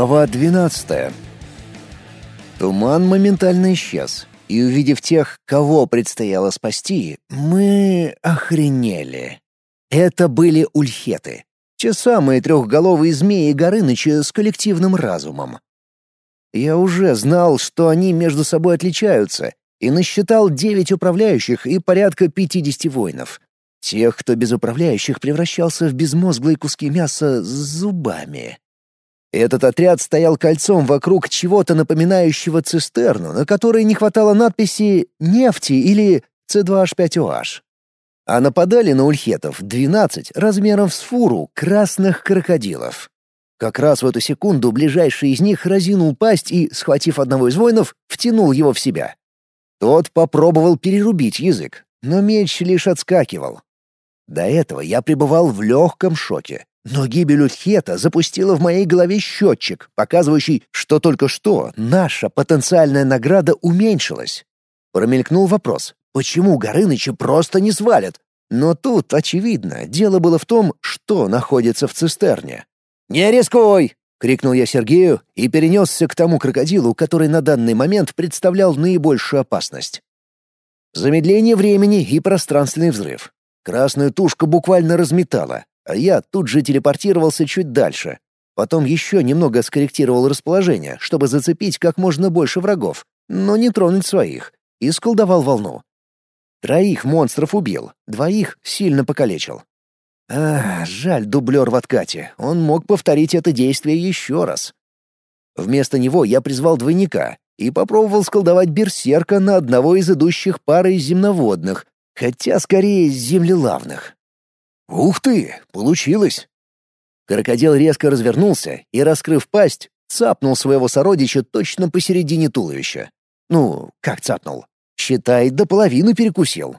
Глава 12. Туман моментально исчез, и увидев тех, кого предстояло спасти, мы охренели. Это были ульхеты, те самые трехголовые змеи Горыныча с коллективным разумом. Я уже знал, что они между собой отличаются, и насчитал девять управляющих и порядка пятидесяти воинов. Тех, кто без управляющих превращался в безмозглые куски мяса с зубами. Этот отряд стоял кольцом вокруг чего-то напоминающего цистерну, на которой не хватало надписи «нефти» или «С2H5OH». А нападали на ульхетов 12 размером с фуру красных крокодилов. Как раз в эту секунду ближайший из них разинул пасть и, схватив одного из воинов, втянул его в себя. Тот попробовал перерубить язык, но меч лишь отскакивал. До этого я пребывал в легком шоке. Но гибель Утхета запустила в моей голове счетчик, показывающий, что только что наша потенциальная награда уменьшилась. Промелькнул вопрос, почему Горыныча просто не свалят? Но тут, очевидно, дело было в том, что находится в цистерне. «Не рискуй!» — крикнул я Сергею и перенесся к тому крокодилу, который на данный момент представлял наибольшую опасность. Замедление времени и пространственный взрыв. Красную тушку буквально разметала, а я тут же телепортировался чуть дальше. Потом еще немного скорректировал расположение, чтобы зацепить как можно больше врагов, но не тронуть своих, и сколдовал волну. Троих монстров убил, двоих сильно покалечил. А, жаль дублер в откате, он мог повторить это действие еще раз. Вместо него я призвал двойника и попробовал сколдовать берсерка на одного из идущих пары земноводных, хотя скорее землелавных. Ух ты, получилось! Крокодил резко развернулся и, раскрыв пасть, цапнул своего сородича точно посередине туловища. Ну, как цапнул? Считай, до половины перекусил.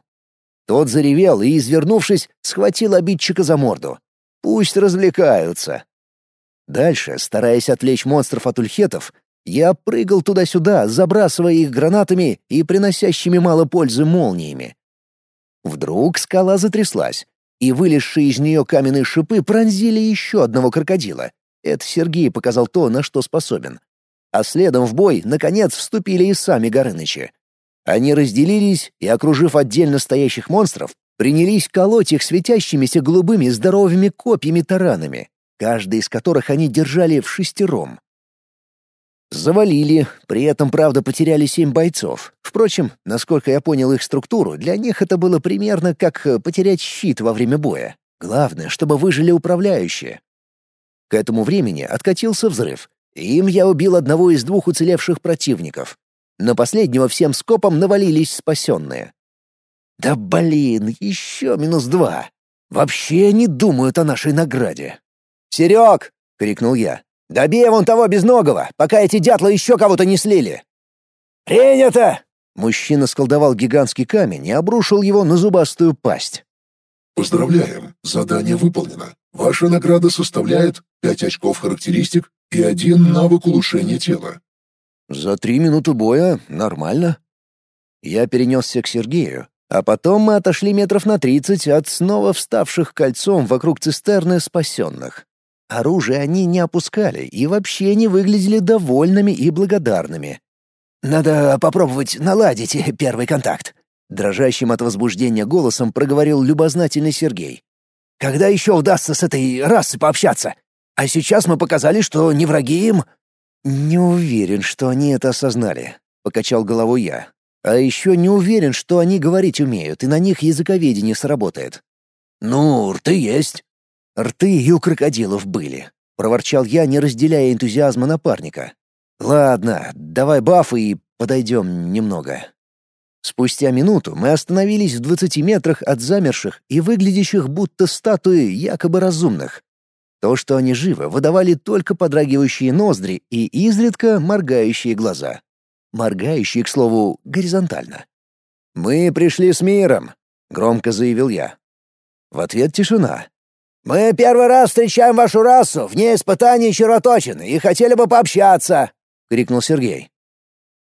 Тот заревел и, извернувшись, схватил обидчика за морду. Пусть развлекаются. Дальше, стараясь отвлечь монстров от ульхетов, я прыгал туда-сюда, забрасывая их гранатами и приносящими мало пользы молниями. Вдруг скала затряслась, и вылезшие из нее каменные шипы пронзили еще одного крокодила. Это Сергей показал то, на что способен. А следом в бой, наконец, вступили и сами Горынычи. Они разделились и, окружив отдельно стоящих монстров, принялись колоть их светящимися голубыми здоровыми копьями-таранами, каждый из которых они держали в шестером. Завалили, при этом, правда, потеряли семь бойцов. Впрочем, насколько я понял их структуру, для них это было примерно как э, потерять щит во время боя. Главное, чтобы выжили управляющие. К этому времени откатился взрыв. Им я убил одного из двух уцелевших противников. На последнего всем скопом навалились спасенные. Да блин, еще минус два. Вообще не думают о нашей награде. «Серег!» — крикнул я. Добей вон того безногого, пока эти дятлы еще кого-то не слили!» «Принято!» Мужчина сколдовал гигантский камень и обрушил его на зубастую пасть. «Поздравляем! Задание выполнено. Ваша награда составляет 5 очков характеристик и один навык улучшения тела». «За три минуты боя нормально». Я перенесся к Сергею, а потом мы отошли метров на тридцать от снова вставших кольцом вокруг цистерны спасенных. Оружие они не опускали и вообще не выглядели довольными и благодарными. «Надо попробовать наладить первый контакт», — дрожащим от возбуждения голосом проговорил любознательный Сергей. «Когда еще удастся с этой расой пообщаться? А сейчас мы показали, что не враги им». «Не уверен, что они это осознали», — покачал головой я. «А еще не уверен, что они говорить умеют, и на них языковедение сработает». «Ну, рты есть», Рты и у крокодилов были, проворчал я, не разделяя энтузиазма напарника. Ладно, давай бафы и подойдем немного. Спустя минуту мы остановились в двадцати метрах от замерших и выглядящих будто статуи якобы разумных. То, что они живы, выдавали только подрагивающие ноздри и изредка моргающие глаза. Моргающие, к слову, горизонтально. «Мы пришли с миром», — громко заявил я. В ответ тишина, «Мы первый раз встречаем вашу расу вне испытаний червоточин и хотели бы пообщаться!» — крикнул Сергей.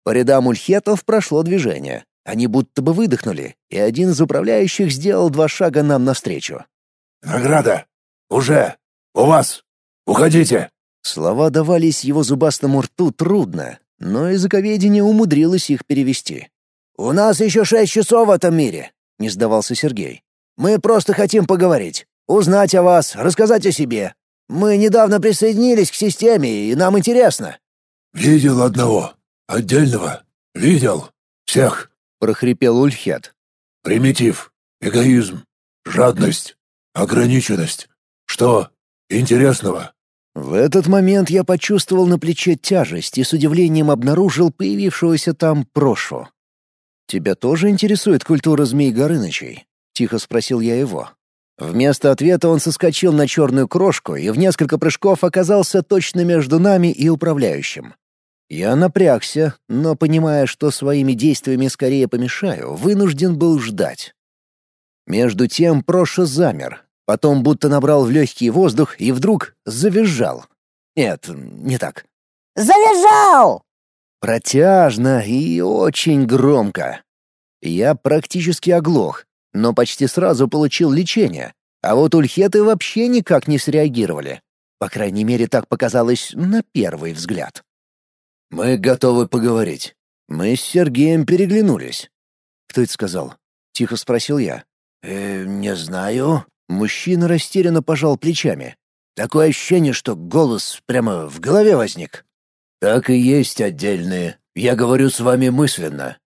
По рядам ульхетов прошло движение. Они будто бы выдохнули, и один из управляющих сделал два шага нам навстречу. «Награда! Уже! У вас! Уходите!» Слова давались его зубастому рту трудно, но языковедение умудрилось их перевести. «У нас еще шесть часов в этом мире», — не сдавался Сергей. «Мы просто хотим поговорить, узнать о вас, рассказать о себе. Мы недавно присоединились к системе, и нам интересно». «Видел одного. Отдельного. Видел. Всех», — прохрипел Ульхет. «Примитив. Эгоизм. Жадность. Ограниченность. Что интересного?» В этот момент я почувствовал на плече тяжесть и с удивлением обнаружил появившегося там Прошу. «Тебя тоже интересует культура змей Горынычей?» — тихо спросил я его. Вместо ответа он соскочил на черную крошку и в несколько прыжков оказался точно между нами и управляющим. Я напрягся, но, понимая, что своими действиями скорее помешаю, вынужден был ждать. Между тем Проша замер, потом будто набрал в легкий воздух и вдруг завизжал. Нет, не так. «Завизжал!» Протяжно и очень громко. Я практически оглох, но почти сразу получил лечение, а вот ульхеты вообще никак не среагировали. По крайней мере, так показалось на первый взгляд. «Мы готовы поговорить». Мы с Сергеем переглянулись. «Кто это сказал?» — тихо спросил я. «Э, не знаю». Мужчина растерянно пожал плечами. Такое ощущение, что голос прямо в голове возник. «Так и есть отдельные. Я говорю с вами мысленно».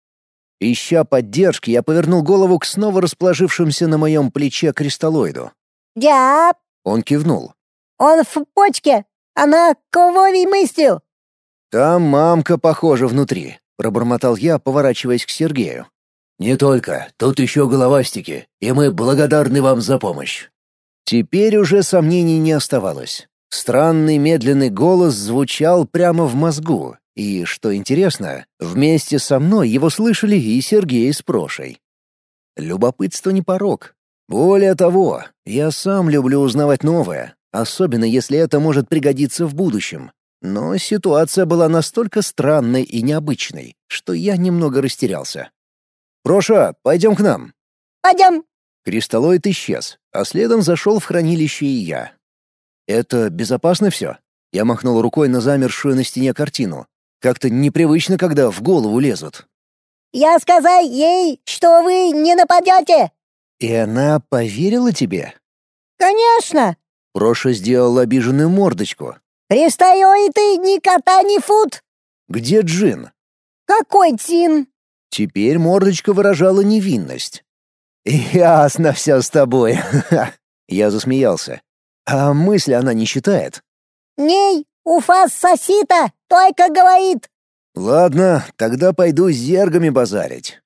Ища поддержки, я повернул голову к снова расположившимся на моем плече кристаллоиду. «Я...» Он кивнул. «Он в почке. Она кововей мыслью». «Там мамка, похоже, внутри», — пробормотал я, поворачиваясь к Сергею. «Не только. Тут еще головастики, и мы благодарны вам за помощь». Теперь уже сомнений не оставалось. Странный медленный голос звучал прямо в мозгу, и, что интересно, вместе со мной его слышали и Сергей с Прошей. Любопытство не порог. Более того, я сам люблю узнавать новое, особенно если это может пригодиться в будущем. Но ситуация была настолько странной и необычной, что я немного растерялся. «Проша, пойдем к нам». «Пойдем». Кристаллоид исчез, а следом зашел в хранилище и я. «Это безопасно все?» Я махнул рукой на замершую на стене картину. Как-то непривычно, когда в голову лезут. «Я сказал ей, что вы не нападете!» «И она поверила тебе?» «Конечно!» Проша сделал обиженную мордочку. «Пристаю ты ни кота, ни фут!» «Где Джин?» «Какой Тин?» Теперь мордочка выражала невинность. «Ясно все с тобой!» Я засмеялся. А мысли она не считает? Ней, уфас сосита, только говорит. Ладно, тогда пойду с зергами базарить.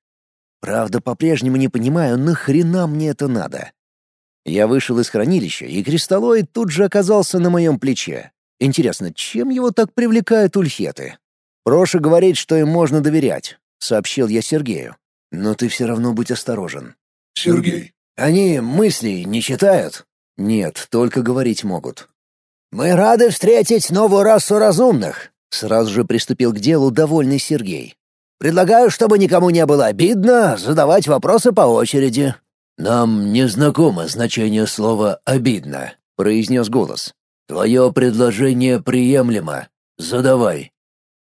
Правда, по-прежнему не понимаю, нахрена мне это надо. Я вышел из хранилища, и кристаллоид тут же оказался на моем плече. Интересно, чем его так привлекают ульхеты? Проша говорит, что им можно доверять, сообщил я Сергею. Но ты все равно будь осторожен. Сергей. Они мысли не читают? Нет, только говорить могут. «Мы рады встретить новую расу разумных», — сразу же приступил к делу довольный Сергей. «Предлагаю, чтобы никому не было обидно, задавать вопросы по очереди». «Нам не знакомо значение слова «обидно», — произнес голос. «Твое предложение приемлемо. Задавай».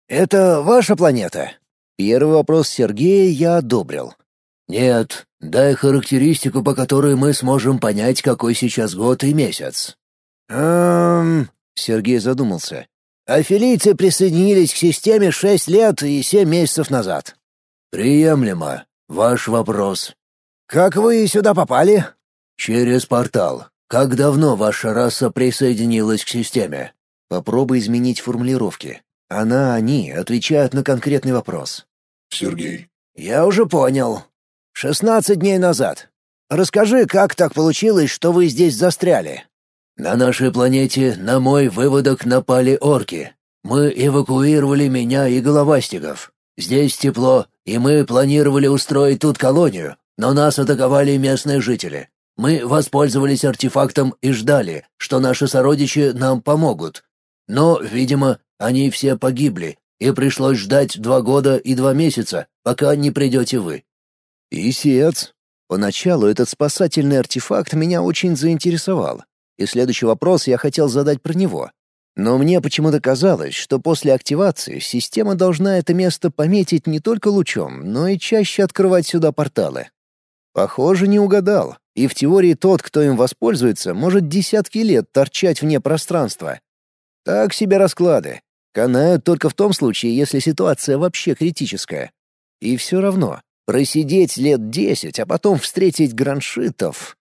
«Это ваша планета?» Первый вопрос Сергея я одобрил. «Нет, дай характеристику, по которой мы сможем понять, какой сейчас год и месяц». «Эм...» — Сергей задумался. «Афилийцы присоединились к системе шесть лет и семь месяцев назад». «Приемлемо. Ваш вопрос». «Как вы сюда попали?» «Через портал. Как давно ваша раса присоединилась к системе?» Попробуй изменить формулировки. Она, они отвечают на конкретный вопрос. Сергей. «Я уже понял. «Шестнадцать дней назад. Расскажи, как так получилось, что вы здесь застряли?» «На нашей планете на мой выводок напали орки. Мы эвакуировали меня и головастиков. Здесь тепло, и мы планировали устроить тут колонию, но нас атаковали местные жители. Мы воспользовались артефактом и ждали, что наши сородичи нам помогут. Но, видимо, они все погибли, и пришлось ждать два года и два месяца, пока не придете вы. Исец. Поначалу этот спасательный артефакт меня очень заинтересовал, и следующий вопрос я хотел задать про него. Но мне почему-то казалось, что после активации система должна это место пометить не только лучом, но и чаще открывать сюда порталы. Похоже, не угадал. И в теории тот, кто им воспользуется, может десятки лет торчать вне пространства. Так себе расклады. Канают только в том случае, если ситуация вообще критическая. И все равно, просидеть лет десять, а потом встретить граншитов...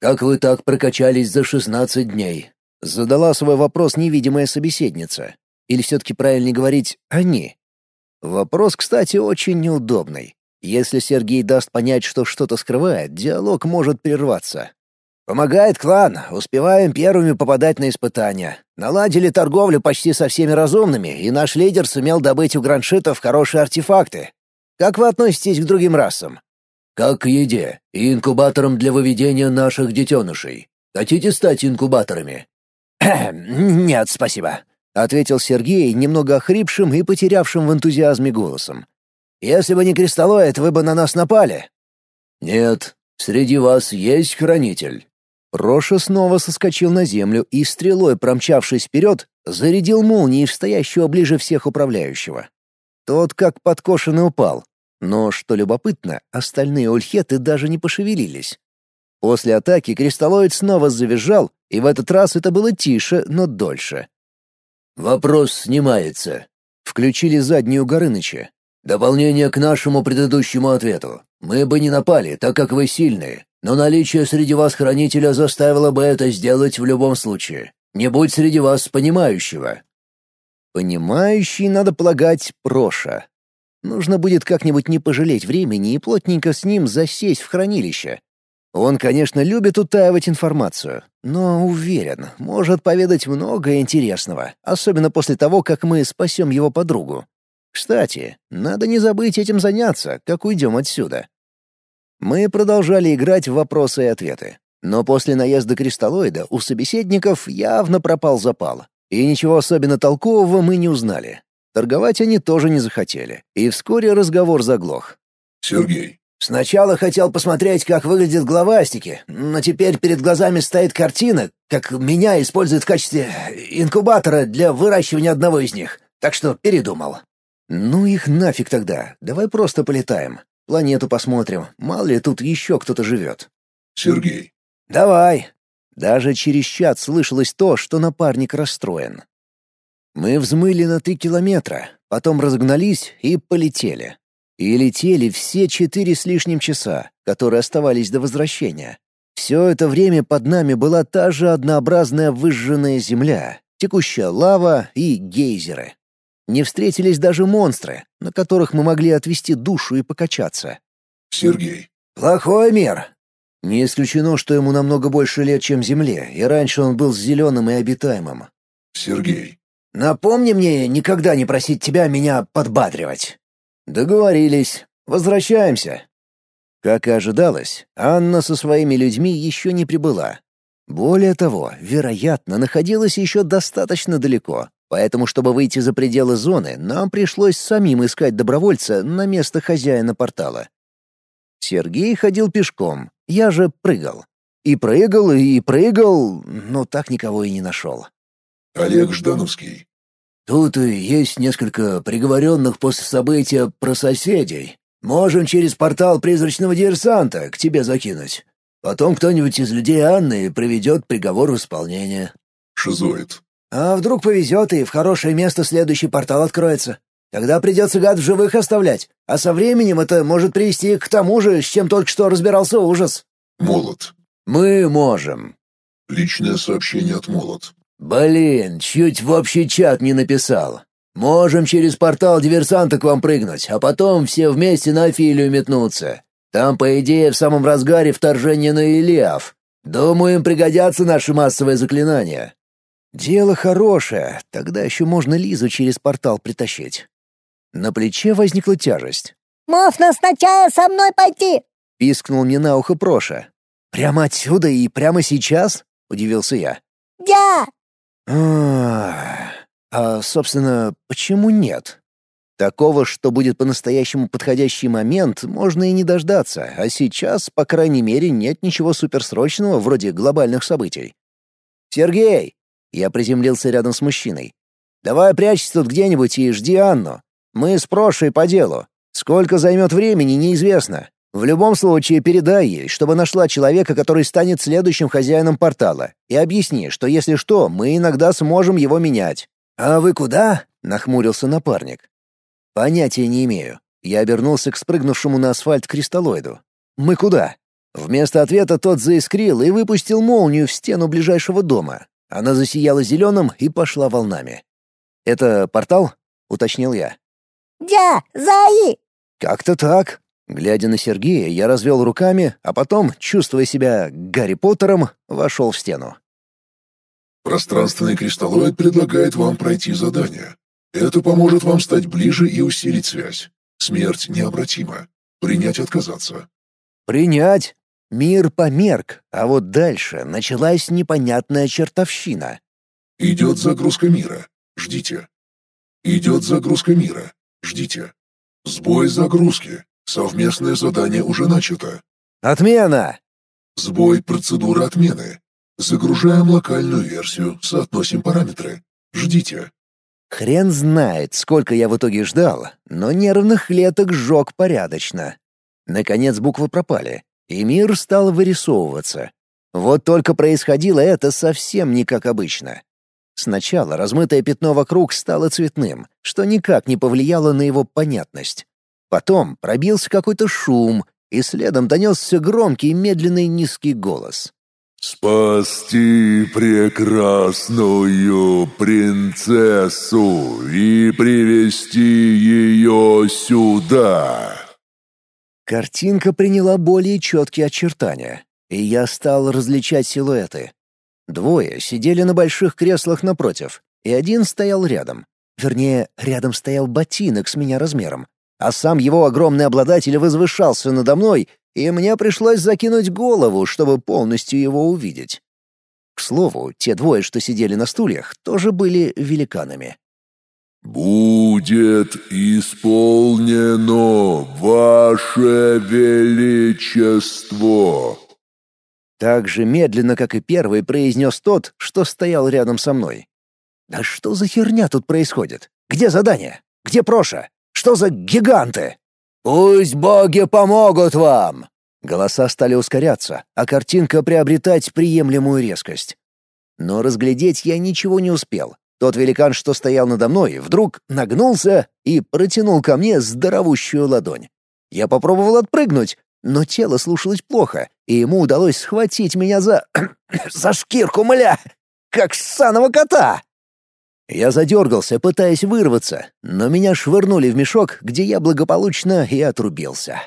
«Как вы так прокачались за шестнадцать дней?» — задала свой вопрос невидимая собеседница. Или все-таки правильнее говорить «они». Вопрос, кстати, очень неудобный. Если Сергей даст понять, что что-то скрывает, диалог может прерваться. «Помогает клан. Успеваем первыми попадать на испытания. Наладили торговлю почти со всеми разумными, и наш лидер сумел добыть у граншитов хорошие артефакты. Как вы относитесь к другим расам?» «Как к еде и инкубаторам для выведения наших детенышей. Хотите стать инкубаторами?» «Нет, спасибо», — ответил Сергей, немного охрипшим и потерявшим в энтузиазме голосом. Если бы не кристаллоид, вы бы на нас напали». «Нет, среди вас есть хранитель». Роша снова соскочил на землю и, стрелой промчавшись вперед, зарядил молнией в стоящего ближе всех управляющего. Тот как подкошенный упал. Но, что любопытно, остальные ульхеты даже не пошевелились. После атаки кристаллоид снова завизжал, и в этот раз это было тише, но дольше. «Вопрос снимается». Включили заднюю Горыныча. Дополнение к нашему предыдущему ответу. Мы бы не напали, так как вы сильные, но наличие среди вас хранителя заставило бы это сделать в любом случае. Не будь среди вас понимающего. Понимающий, надо полагать, Проша. Нужно будет как-нибудь не пожалеть времени и плотненько с ним засесть в хранилище. Он, конечно, любит утаивать информацию, но уверен, может поведать много интересного, особенно после того, как мы спасем его подругу. Кстати, надо не забыть этим заняться, как уйдем отсюда. Мы продолжали играть в вопросы и ответы. Но после наезда кристаллоида у собеседников явно пропал запал. И ничего особенно толкового мы не узнали. Торговать они тоже не захотели. И вскоре разговор заглох. «Сергей». «Сначала хотел посмотреть, как выглядят главастики, но теперь перед глазами стоит картина, как меня используют в качестве инкубатора для выращивания одного из них. Так что передумал». «Ну их нафиг тогда. Давай просто полетаем. Планету посмотрим. Мало ли тут еще кто-то живет». «Сергей». «Давай». Даже через чат слышалось то, что напарник расстроен. Мы взмыли на три километра, потом разогнались и полетели. И летели все четыре с лишним часа, которые оставались до возвращения. Все это время под нами была та же однообразная выжженная земля, текущая лава и гейзеры. Не встретились даже монстры, на которых мы могли отвести душу и покачаться. Сергей. Плохой мир. Не исключено, что ему намного больше лет, чем Земле, и раньше он был зеленым и обитаемым. Сергей. Напомни мне никогда не просить тебя меня подбадривать. Договорились. Возвращаемся. Как и ожидалось, Анна со своими людьми еще не прибыла. Более того, вероятно, находилась еще достаточно далеко, Поэтому, чтобы выйти за пределы зоны, нам пришлось самим искать добровольца на место хозяина портала. Сергей ходил пешком, я же прыгал. И прыгал, и прыгал, но так никого и не нашел. Олег Ждановский. Тут есть несколько приговоренных после события про соседей. Можем через портал призрачного диверсанта к тебе закинуть. Потом кто-нибудь из людей Анны приведет приговор в исполнение. Шизоид. А вдруг повезет, и в хорошее место следующий портал откроется? Тогда придется гад в живых оставлять, а со временем это может привести к тому же, с чем только что разбирался ужас. Молот. Мы можем. Личное сообщение от Молот. Блин, чуть в общий чат не написал. Можем через портал диверсанта к вам прыгнуть, а потом все вместе на Афилию метнуться. Там, по идее, в самом разгаре вторжение на Илиаф. Думаю, им пригодятся наши массовые заклинания. Дело хорошее, тогда еще можно Лизу через портал притащить. На плече возникла тяжесть. «Можно сначала со мной пойти!» — пискнул мне на ухо Проша. «Прямо отсюда и прямо сейчас?» — удивился я. «Да!» А, а, собственно, почему нет? Такого, что будет по-настоящему подходящий момент, можно и не дождаться, а сейчас, по крайней мере, нет ничего суперсрочного вроде глобальных событий. «Сергей, Я приземлился рядом с мужчиной. «Давай прячься тут где-нибудь и жди Анну. Мы с Прошей по делу. Сколько займет времени, неизвестно. В любом случае передай ей, чтобы нашла человека, который станет следующим хозяином портала, и объясни, что если что, мы иногда сможем его менять. А вы куда? нахмурился напарник. Понятия не имею. Я обернулся к спрыгнувшему на асфальт кристаллоиду. Мы куда? Вместо ответа тот заискрил и выпустил молнию в стену ближайшего дома. Она засияла зеленым и пошла волнами. «Это портал?» — уточнил я. «Да, Заи!» «Как-то так», Глядя на Сергея, я развел руками, а потом, чувствуя себя Гарри Поттером, вошел в стену. Пространственный кристаллоид предлагает вам пройти задание. Это поможет вам стать ближе и усилить связь. Смерть необратима. Принять отказаться. Принять? Мир померк, а вот дальше началась непонятная чертовщина. Идет загрузка мира. Ждите. Идет загрузка мира. Ждите. Сбой загрузки. Совместное задание уже начато. Отмена! Сбой процедуры отмены. Загружаем локальную версию, соотносим параметры. Ждите. Хрен знает, сколько я в итоге ждал, но нервных клеток сжег порядочно. Наконец буквы пропали, и мир стал вырисовываться. Вот только происходило это совсем не как обычно. Сначала размытое пятно вокруг стало цветным, что никак не повлияло на его понятность. Потом пробился какой-то шум, и следом донесся громкий медленный низкий голос. «Спасти прекрасную принцессу и привести ее сюда!» Картинка приняла более четкие очертания, и я стал различать силуэты. Двое сидели на больших креслах напротив, и один стоял рядом. Вернее, рядом стоял ботинок с меня размером, а сам его огромный обладатель возвышался надо мной, и мне пришлось закинуть голову, чтобы полностью его увидеть. К слову, те двое, что сидели на стульях, тоже были великанами. «Будет исполнено ваше величество!» Так же медленно, как и первый, произнес тот, что стоял рядом со мной. «Да что за херня тут происходит? Где задание? Где Проша? Что за гиганты? Пусть боги помогут вам!» Голоса стали ускоряться, а картинка приобретать приемлемую резкость. Но разглядеть я ничего не успел. Тот великан, что стоял надо мной, вдруг нагнулся и протянул ко мне здоровущую ладонь. Я попробовал отпрыгнуть, но тело слушалось плохо, и ему удалось схватить меня за... за шкирку, мля! Как ссаного кота! Я задергался, пытаясь вырваться, но меня швырнули в мешок, где я благополучно и отрубился.